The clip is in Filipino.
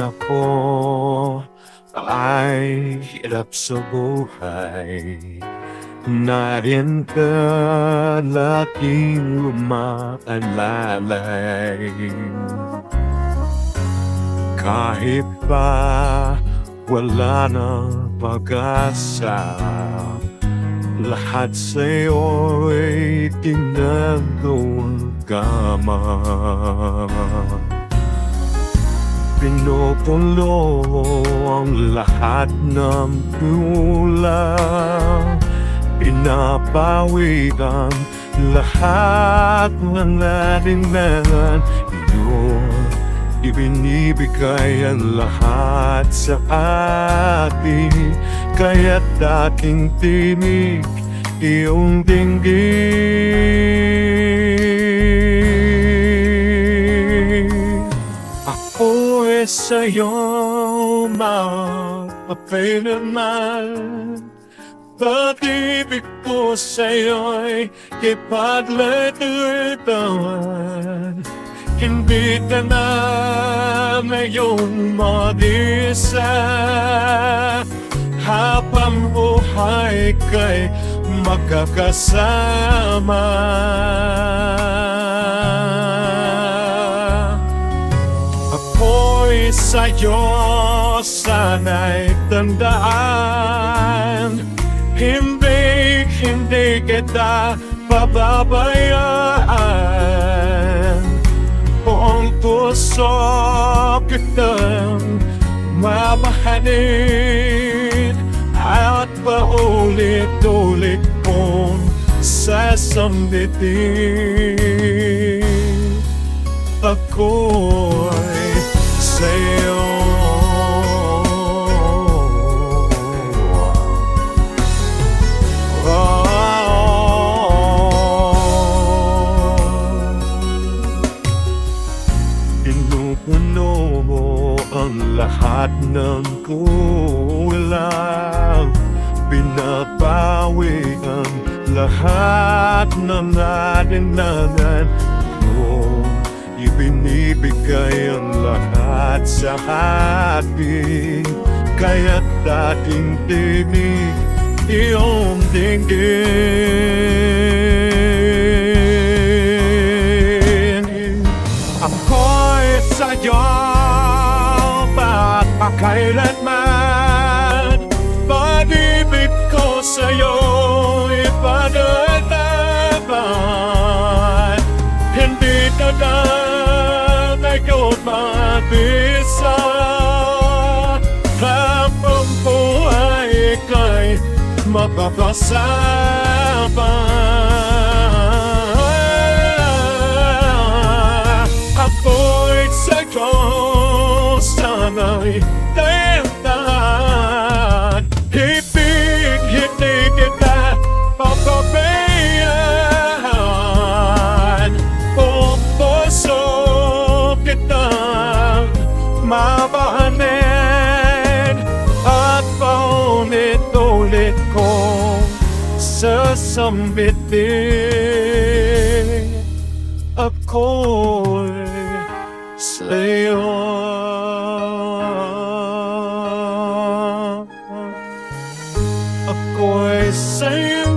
ako. Ay hirap sa buhay. Narin ka laking umaalalay Kahit pa wala ng pag-asa Lahat sa'yo'y ginagawang gama Pinupulo ang lahat ng kulang Pinapawi ang lahat ng alinlangan Iyong ibinibigay ang lahat sa atin. Kaya't dating tinig iyong dinggin sa'yo magpapailaman Pag-ibig ko sa'yo'y ipaglatawan Hindi ka na ngayon mag-isa. Habang buhay kay magkakasama sa'yo sana'y tandaan. Hindi, hindi kita pababayaan Buong puso kitang mamahalin At paulit-ulit kong sasambitin Ako'y lahat ng kulang Pinapawi ang lahat ng alinlangan mo Ibinibigay ang lahat sa atin Kaya't dating tinig iyong dinggin Ako'y sa'yo Pagpakailanman Pag-ibig ko sa'yo Ipadalaban Hindi na ngayon mabisa. Habang buhay kay mapapasama sana'y dahilan Ibig hindi kita papabayaan. Kung puso kita mabahanin. At paulit-ulit kong sasambitin Ako'y sa'yo Ako'y sa'yo